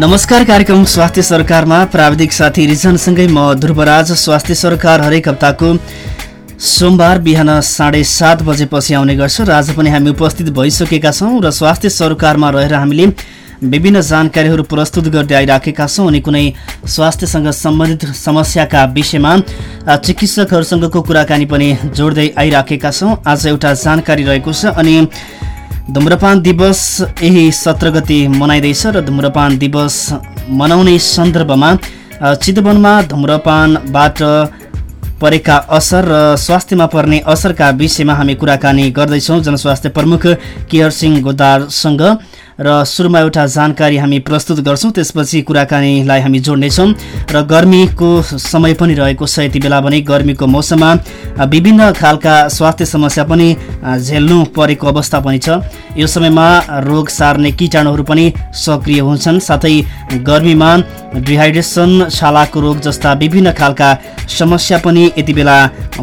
नमस्कार कार्यक्रम स्वास्थ्य सरकारमा प्राविधिक साथी रिजनसँगै म ध्रुवराज स्वास्थ्य सरकार हरेक हप्ताको सोमबार बिहान साढे सात बजेपछि आउने गर्छ र आज पनि हामी उपस्थित भइसकेका छौँ र स्वास्थ्य सरकारमा रहेर हामीले विभिन्न जानकारीहरू प्रस्तुत गर्दै आइराखेका छौँ अनि कुनै स्वास्थ्यसँग सम्बन्धित समस्याका विषयमा चिकित्सकहरूसँगको कुराकानी पनि जोड्दै आइराखेका छौँ। आज एउटा जानकारी रहेको छ अनि धुम्रपान दिवस यही सत्र गति मनाइँदैछ र धुम्रपान दिवस मनाउने सन्दर्भमा चितवनमा धुम्रपानबाट परेका असर र स्वास्थ्यमा पर्ने असरका विषयमा हामी कुराकानी गर्दैछौँ। जनस्वास्थ्य प्रमुख केयर सिंह गोदारसँग। र सुरुमा एउटा जानकारी हामी प्रस्तुत गर्छौँ। त्यसपछि कुराकानीलाई हामी जोड्नेछौँ र गर्मीको समय पनि रहेको छ यति बेला भने गर्मीको मौसममा विभिन्न खालका स्वास्थ्य समस्या पनि झेल्नु परेको अवस्था पनि छ। यो समयमा रोग सार्ने किटाणुहरू पनि सक्रिय हुन्छन्। साथै गर्मीमा डिहाइड्रेसन छालाको रोग जस्ता विभिन्न खालका समस्या पनि यति बेला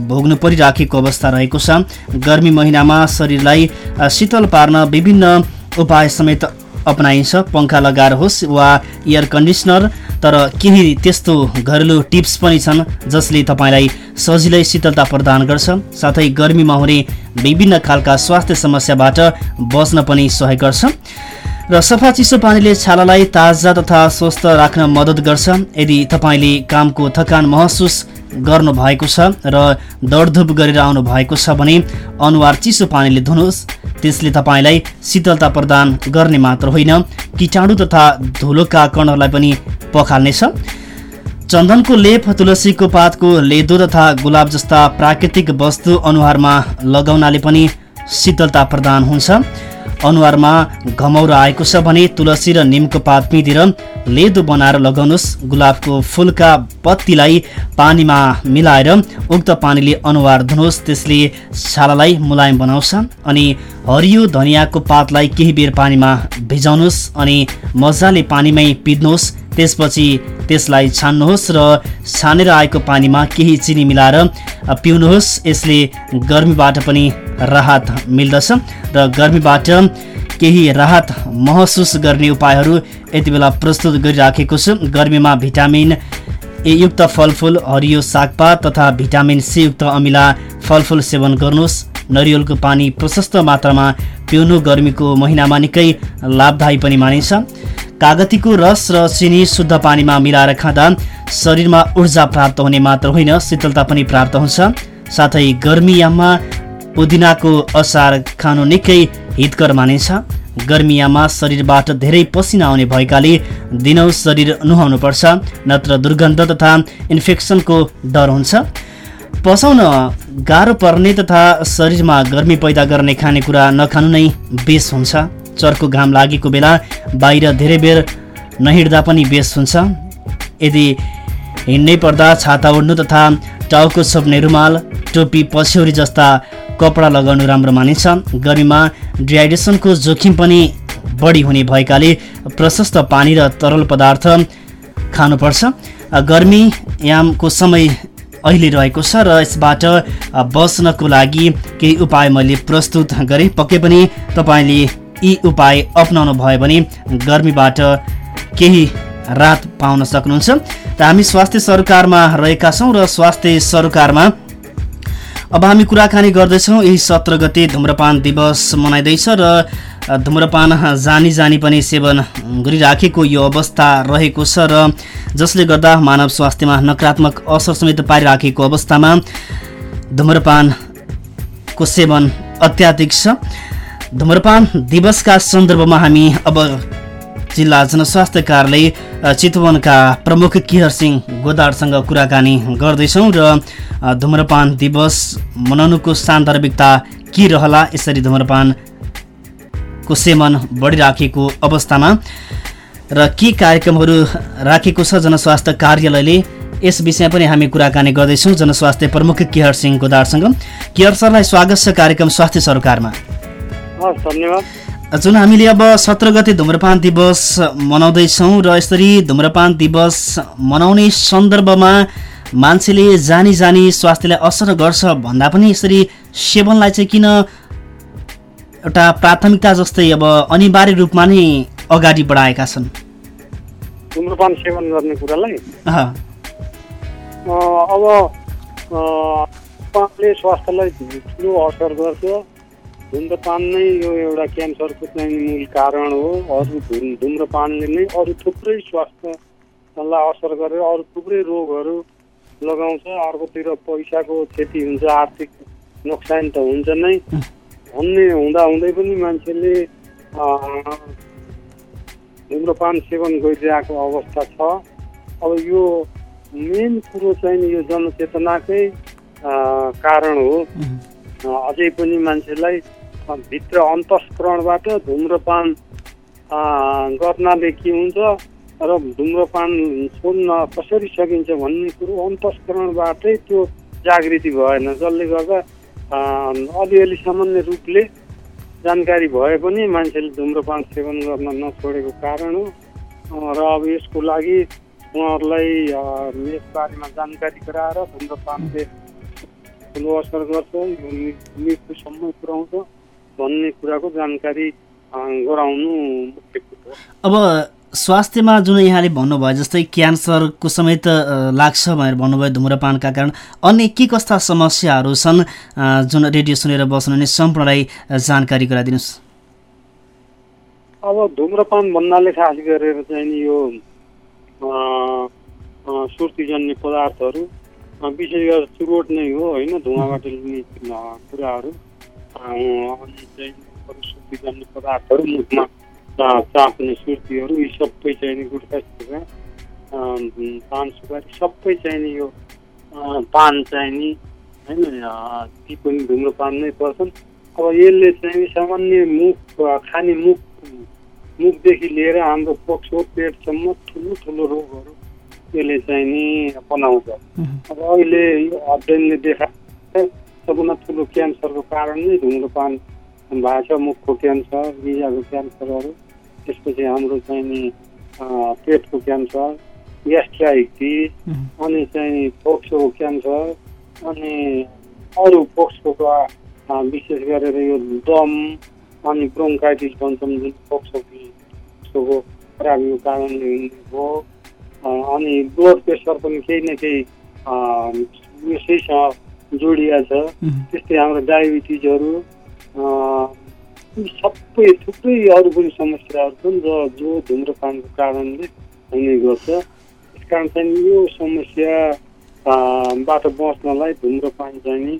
भोग्नु परिराखेको अवस्था रहेको छ। गर्मी महिनामा शरीरलाई शीतल पार्न विभिन्न उपाय समेत अपनाइन्छ पङ्खा लगाएर होस् वा एयर कन्डिसनर तर केही त्यस्तो घरेलु टिप्स पनि छन् जसले तपाईँलाई सजिलै शीतलता प्रदान गर्छ। साथै गर्मीमा हुने विभिन्न खालका स्वास्थ्य समस्याबाट बच्न पनि सहयोग गर्छ। र सफा चिसो पानीले छालालाई ताजा तथा स्वस्थ राख्न मद्दत गर्छ। यदि तपाईँले कामको थकान महसुस गर्नु भएको छ र दौडधुप गरेर आउनु भएको छ भने अनुहार चिसो पानीले धुनुहोस्। त्यसले तपाईँलाई शीतलता प्रदान गर्ने मात्र होइन किटाणु तथा धुलोका कणहरूलाई पनि पखाल्नेछ। चन्दनको लेप तुलसीको पातको लेदो तथा गुलाब जस्ता प्राकृतिक वस्तु अनुहारमा लगाउनाले पनि शीतलता प्रदान हुन्छ। अनुहारमा घमौरो आएको छ भने तुलसी र निमको पात पिँधेर लेदो बनाएर लगाउनुहोस्। गुलाबको फुलका पत्तीलाई पानीमा मिलाएर उक्त पानीले अनुहार धुनुहोस्। त्यसले छालालाई मुलायम बनाउँछ अनि हरियो धनियाँको पातलाई केही बेर पानीमा भिजाउनुहोस् अनि मजाले पानीमै पिध्नुहोस् त्यसपछि त्यसलाई छान्नुहोस् र छानेर आएको पानीमा केही चिनी मिलाएर पिउनुहोस्। यसले गर्मीबाट पनि राहत मिल्दछ। र गर्मीबाट केही राहत महसुस गर्ने उपायहरू यति बेला प्रस्तुत गरिराखेको छु। गर्मीमा भिटामिन ए युक्त फलफुल हरियो सागपात तथा भिटामिन सी युक्त अमिला फलफुल सेवन गर्नुहोस्। नरिवलको पानी प्रशस्त मात्रामा पिउनु गर्मीको महिनामा निकै लाभदायी पनि मानिन्छ। कागतीको रस र चिनी शुद्ध पानीमा मिलाएर खाँदा शरीरमा ऊर्जा प्राप्त हुने मात्र होइन शीतलता पनि प्राप्त हुन्छ। साथै गर्मीयाममा पुदिनाको असार खानु निकै हितकर मानिन्छ गर्मियामा शरीरबाट धेरै पसिना आउने भएकाले दिनौ शरीर नुहाउनुपर्छ नत्र दुर्गन्ध तथा इन्फेक्सनको डर हुन्छ। पसाउन गाह्रो पर्ने तथा शरीरमा गर्मी पैदा गर्ने खानेकुरा नखानु नै बेस हुन्छ। चर्को घाम लागेको बेला बाहिर धेरै बेर नहिँड्दा पनि बेस हुन्छ। यदि हिँड्नै पर्दा छाता ओढ्नु तथा टाउको छोप्ने रुमाल टोपी पछ्यौरी जस्ता कपडा लगाउनु राम्रो मानिन्छ। गर्मीमा डिहाइड्रेसनको जोखिम पनि बढी हुने भएकाले प्रशस्त पानी र तरल पदार्थ खानुपर्छ। गर्मी यामको समय अहिले रहेको छ र यसबाट बस्नको लागि केही उपाय मैले प्रस्तुत गरेँ। पक्कै पनि तपाईँले यी उपाय अप्नाउनु भयो भने गर्मीबाट केही रात पाउन सक्नुहुन्छ। र हामी स्वास्थ्य सरकारमा रहेका छौँ र स्वास्थ्य सरकारमा अब हामी कुराकानी गर्दैछौँ। यही सत्र गते धुम्रपान दिवस मनाइँदैछ र धुम्रपान जानी जानी पनि सेवन गरिराखेको यो अवस्था रहेको छ र जसले गर्दा मानव स्वास्थ्यमा नकारात्मक असर समेत पारिराखेको अवस्थामा धुम्रपानको सेवन अत्याधिक छ। धुम्रपान दिवसका सन्दर्भमा हामी अब जिल्ला जनस्वास्थ्य कार्यालय चितवनका प्रमुख किहर सिंह गोदारसँग कुराकानी गर्दैछौँ र धुम्रपान दिवस मनाउनुको सान्दर्भिकता के रहला यसरी धुम्रपानको सेवन बढिराखेको अवस्थामा र के कार्यक्रमहरू राखेको छ जनस्वास्थ्य कार्यालयले यस विषयमा पनि हामी कुराकानी गर्दैछौँ जनस्वास्थ्य प्रमुख केहर सिंह गोदारसँग केहर सरलाई स्वागत छ कार्यक्रम स्वास्थ्य सरकारमा। धन्यवाद। जुन हामीले अब सत्र गते धुम्रपान दिवस मनाउँदैछौँ र यसरी धुम्रपान दिवस मनाउने सन्दर्भमा मान्छेले जानी जानी स्वास्थ्यलाई असर गर्छ भन्दा पनि यसरी सेवनलाई चाहिँ किन एउटा प्राथमिकता जस्तै अब अनिवार्य रूपमा नै अगाडि बढाएका छन्? धुम्रपान सेवन गर्ने कुरालाई? अब स्वास्थ्यलाई ठुलो असर गर्छ धुम्रपान नै यो एउटा क्यान्सरको चाहिँ मूल कारण हो। अरू धुम धुम्रपानले नै अरू थुप्रै स्वास्थ्यलाई असर गरेर अरू थुप्रै रोगहरू लगाउँछ। अर्कोतिर पैसाको क्षति हुन्छ आर्थिक नोक्सान त हुन्छ नै। भन्ने हुँदा हुँदै पनि मान्छेले धुम्रपान सेवन गरिरहेको अवस्था छ। अब यो मेन कुरो चाहिँ यो जनचेतनाकै कारण हो। अझै पनि मान्छेलाई भित्र अन्तस्करणबाट धुम्रपान गर्नाले के हुन्छ र धुम्रपान छोड्न कसरी सकिन्छ भन्ने कुरो अन्तस्करणबाटै त्यो जागृति भएन जसले गर्दा अलिअलि सामान्य रूपले जानकारी भए पनि मान्छेले धुम्रपान सेवन गर्न नछोडेको कारण हो। र अब यसको लागि उहाँहरूलाई यसबारेमा जानकारी गराएर धुम्रपानले ठुलो असर गर्छ मृत्युसम्म पुर्याउँछ भन्ने कुराको जानकारी गराउनु मुख्य कुरो अब स्वास्थ्यमा जुन यहाँले भन्नुभयो जस्तै क्यान्सरको समेत लाग्छ भनेर भन्नुभयो धुम्रपानका कारण अन्य के कस्ता समस्याहरू छन् जुन रेडियो सुनेर बस्नुहुने सम्पूर्णलाई अ, जानकारी गराइदिनुहोस्। अब धुम्रपान भन्नाले खास गरेर चाहिँ नि यो सुर्तीजन्य पदार्थहरू विशेष गरेर चुरोट नै हो होइन धुवाबाट लिने कुराहरू। सुर्तीजन्य पदार्थहरू मुखमा चाप्ने सुर्तीहरू यी सबै चाहिँ नि गुट्खा सुर्खा अ, पान सुपारी सबै चाहिँ नि यो पान चाहिँ नि होइन ती पनि धुम्रपान नै पर्छन् अब यसले चाहिँ सामान्य मुख खाने मुख मुखदेखि लिएर हाम्रो पोक्सो पेटसम्म ठुलो ठुलो रोगहरू यसले चाहिँ नि बनाउँछ अब अहिले यो अध्ययनले देखाएको सबभन्दा ठुलो क्यान्सरको कारण नै धुम्रपान भएको छ मुखको क्यान्सर गिजाको क्यान्सरहरू त्यसपछि हाम्रो चाहिँ नि पेटको क्यान्सर ग्यास्ट्राइटिस अनि चाहिँ फोक्सोको क्यान्सर अनि अरू फोक्सोको विशेष गरेर यो दम अनि ब्रोङ्काइटिस भन्छौँ जुन फोक्सोको फोक्सोको खराबीको कारणले हुने हो अनि ब्लड प्रेसर पनि केही न केही यसैसँग जोडिया छ त्यस्तै हाम्रो डायबिटिजहरू सबै थुप्रै अरू पनि समस्याहरू छन् जो जो धुम्रपानको कारणले हुने गर्छ। त्यस कारण चाहिँ यो समस्या अ, बाट बच्नलाई धुम्रपान चाहिँ नि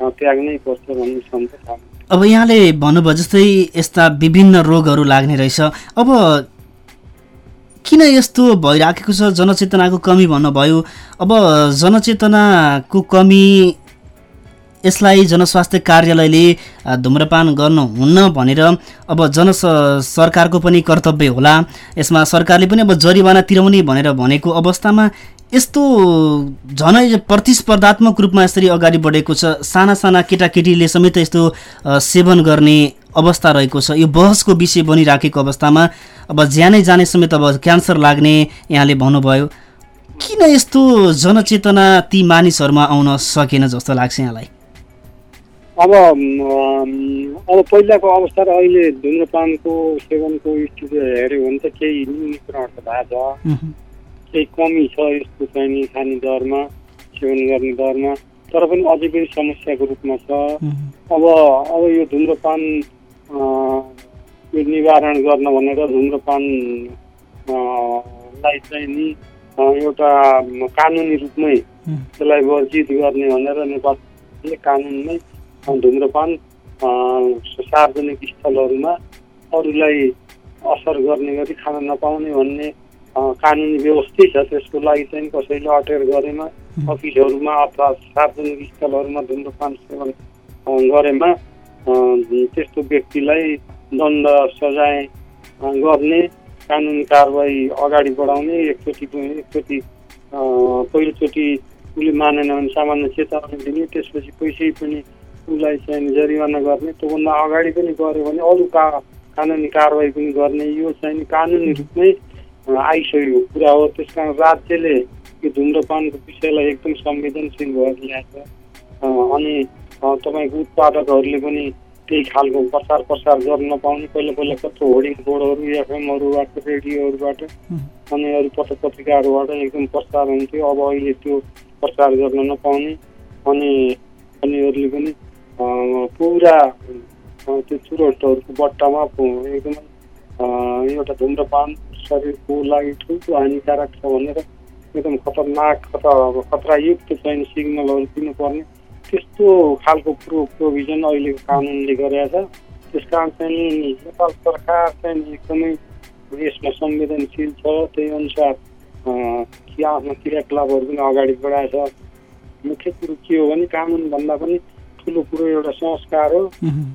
त्याग्नै पर्छ भन्ने छ। अब यहाँले भन्नुभयो जस्तै यस्ता विभिन्न रोगहरू लाग्ने रहेछ। अब किन यस्तो भइराखेको छ? जनचेतनाको कमी भन्नुभयो। अब जनचेतनाको कमी यसलाई जनस्वास्थ्य कार्यालयले धुम्रपान गर्नुहुन्न भनेर अब जन सरकारको पनि कर्तव्य होला। यसमा सरकारले पनि अब जरिवाना तिराउने भनेर भनेको अवस्थामा यस्तो झनै प्रतिस्पर्धात्मक रूपमा यसरी अगाडि बढेको छ। साना साना केटाकेटीले समेत यस्तो सेवन गर्ने अवस्था रहेको छ। यो बहसको विषय बनिराखेको अवस्थामा अब ज्यानै जाने समेत अब क्यान्सर लाग्ने यहाँले भन्नुभयो। किन यस्तो जनचेतना ती मानिसहरूमा आउन सकेन जस्तो लाग्छ यहाँलाई? अब अब पहिलाको अवस्था र अहिले धुम्रपानको सेवनको स्थिति हेऱ्यो भने त केही न्यूनीकरण त भएको छ केही कमी छ यसको चाहिँ खाने दरमा सेवन गर्ने दरमा तर पनि अझै पनि समस्याको रूपमा छ। अब अब यो धुम्रपान यो निवारण गर्न भनेर धुम्रपान अ, लाई चाहिँ नि एउटा कानुनी रूपमै त्यसलाई वर्जित गर्ने भनेर नेपालले कानुनमै धुम्रपान सार्वजनिक स्थलहरूमा अरूलाई असर गर्ने गरी खान नपाउने भन्ने कानुनी व्यवस्थै छ। त्यसको लागि चाहिँ कसैले अटेर गरेमा अफिसहरूमा अथवा सार्वजनिक स्थलहरूमा धुम्रपान सेवन गरेमा त्यस्तो व्यक्तिलाई दण्ड सजाय गर्ने कानुनी कारवाही अगाडि बढाउने एकचोटि एकचोटि पहिलोचोटि उसले मानेन भने सामान्य चेतावनी दिने त्यसपछि पैसै पनि उसलाई चाहिँ जरिवाना गर्ने त्योभन्दा अगाडि पनि गऱ्यो भने अरू का कानुनी कारवाही पनि गर्ने यो चाहिँ कानुनी रूपमै आइसकेको कुरा हो त्यस कारण राज्यले यो धुम्रपानको विषयलाई एकदम संवेदनशील भएर ल्याएको। अनि तपाईँको उत्पादकहरूले पनि त्यही खालको प्रचार प्रसार गर्न नपाउने पहिला पहिला कत्रो होर्डिङ बोर्डहरू एफएमहरूबाट रेडियोहरूबाट अनि अरू पत्र पत्रिकाहरूबाट एकदम प्रचार हुन्थ्यो अब अहिले त्यो प्रचार गर्न नपाउने। अनि उनीहरूले पनि पुरा त्यो चुरोटहरूको बट्टामा एकदमै एउटा धुम्रपान शरीरको लागि ठुलो हानिकारक छ भनेर एकदम खतरनाक खतर खतरायुक्त चाहिँ सिग्नलहरू दिनुपर्ने। त्यस्तो खालको प्रो प्रोभिजन अहिलेको कानुनले गरेका छ। त्यस कारण चाहिँ नेपाल सरकार चाहिँ एकदमै यसमा संवेदनशील छ। त्यही अनुसार आफ्नो क्रियाकलापहरू पनि अगाडि बढाएछ मुख्य कुरो के हो भने कानुनभन्दा पनि ठुलो कुरो एउटा संस्कार हो।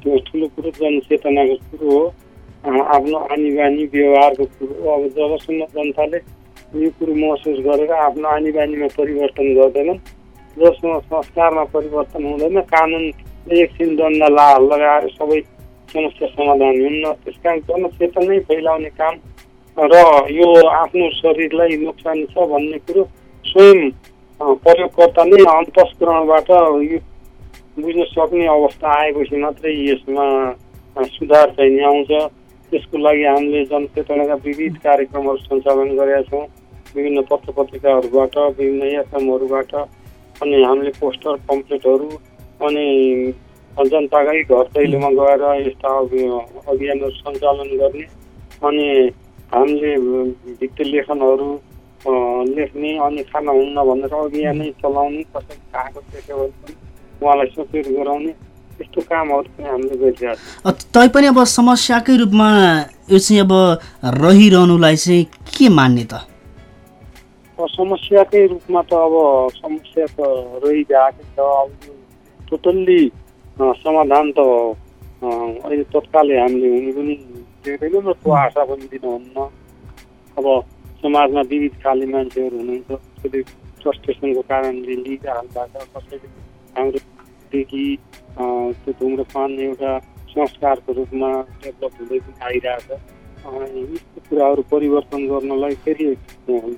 त्यो ठुलो कुरो जनचेतनाको कुरो हो। आफ्नो आनी बानी व्यवहारको कुरो हो। अब जबसम्म जनताले यो कुरो महसुस गरेर आफ्नो आनी बानीमा परिवर्तन गर्दैनन् जसमा संस्कारमा परिवर्तन हुँदैन कानुनले एकछिन दण्ड ला लगाएर सबै समस्या समाधान हुन्न। त्यस कारण जनचेतनै फैलाउने काम र यो आफ्नो शरीरलाई नोक्सानी छ भन्ने कुरो स्वयं प्रयोगकर्ता नै अन्तस्करणबाट यो बुझ्न सक्ने अवस्था आएपछि मात्रै यसमा सुधार चाहिँ आउँछ त्यसको लागि हामीले जनचेतनाका विविध कार्यक्रमहरू सञ्चालन गरेका छौँ विभिन्न पत्र पत्रिकाहरूबाट विभिन्न एफएमहरूबाट अनि हामीले पोस्टर पम्पलेटहरू अनि जनताकै घर दैलोमा गएर यस्ता अभि- अभियानहरू सञ्चालन गर्ने अनि हामीले भित्ति लेखनहरू लेख्ने अनि खाना हुन्न भनेर अभियानै चलाउने कसैले खाएको देख्यो भने पनि उहाँलाई सचेत गराउने यस्तो कामहरू चाहिँ हामीले गरिरहेको छौँ। तैपनि अब समस्याकै रूपमा यो चाहिँ अब रहिरहनुलाई चाहिँ के मान्ने त समस्याकै रूपमा त अब समस्या त रहिरहेकै छ। अब यो टोटल्ली समाधान त अहिले तत्कालै हामीले हुनु पनि देख्दैनौँ र त्यो आशा पनि दिनुहुन्न। अब समाजमा विविध खाले मान्छेहरू हुनुहुन्छ कसैले फ्रस्ट्रेसनको कारणले लिइरहनु भएको छ कसैले अ, त्यो धुम्रपान एउटा संस्कारको रूपमा डेभलप हुँदै पनि आइरहेछ यस्तो कुराहरू परिवर्तन गर्नलाई फेरि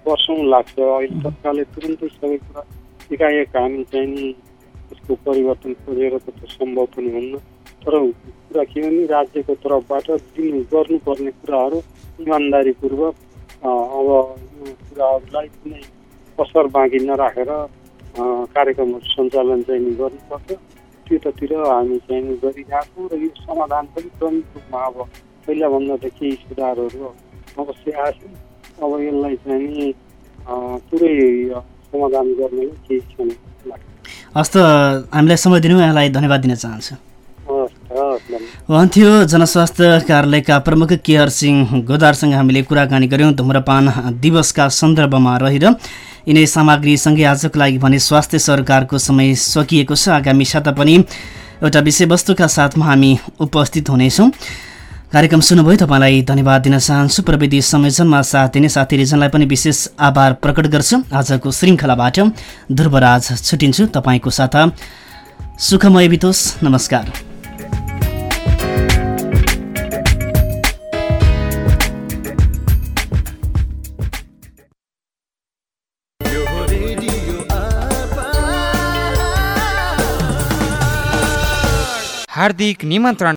वर्षौँ लाग्छ। अहिले तत्कालै तुरन्तै सबै कुरा एकाएक हामी चाहिँ नि यसको परिवर्तन खोजेर त सम्भव पनि हुन्न। तर कुरा के भने राज्यको तर्फबाट दिनु गर्नुपर्ने कुराहरू इमान्दारीपूर्वक अब यो कुराहरूलाई कुनै कसर बाँकी नराखेर कार्यक्रमहरू सञ्चालन चाहिँ गर्नुपर्छ त्योतिर हामी चाहिँ गरिरहेको छौँ र यो समाधान पनि क्रमिक रूपमा अब पहिलाभन्दा त केही सुधारहरू अवश्य आएछन् अब यसलाई चाहिँ पुरै समाधान गर्नलाई केही क्षण लाग्छ। हस् हामीलाई समय दिनु यहाँलाई धन्यवाद दिन चाहन्छु। उहाँथ्यो जनस्वास्थ्य कार्यालयका प्रमुख केहर सिंह गोदारसँग हामीले कुराकानी गऱ्यौँ धुम्रपान दिवसका सन्दर्भमा रहेर यिनै सामग्रीसँगै आजको लागि भने स्वास्थ्य सरकारको समय सकिएको छ। आगामी साता पनि एउटा विषयवस्तुका साथमा हामी उपस्थित हुनेछौँ। कार्यक्रम सुन्नुभयो। तपाईँलाई धन्यवाद दिन चाहन्छु। प्रविधि संयोजनमा साथ दिने साथी रिजनलाई पनि विशेष आभार प्रकट गर्छु। आजको श्रृङ्खलाबाट ध्रुवराज छुटिन्छु। तपाईँको साथ सुखमय बितोस्। नमस्कार। हार्दिक निमन्त्रण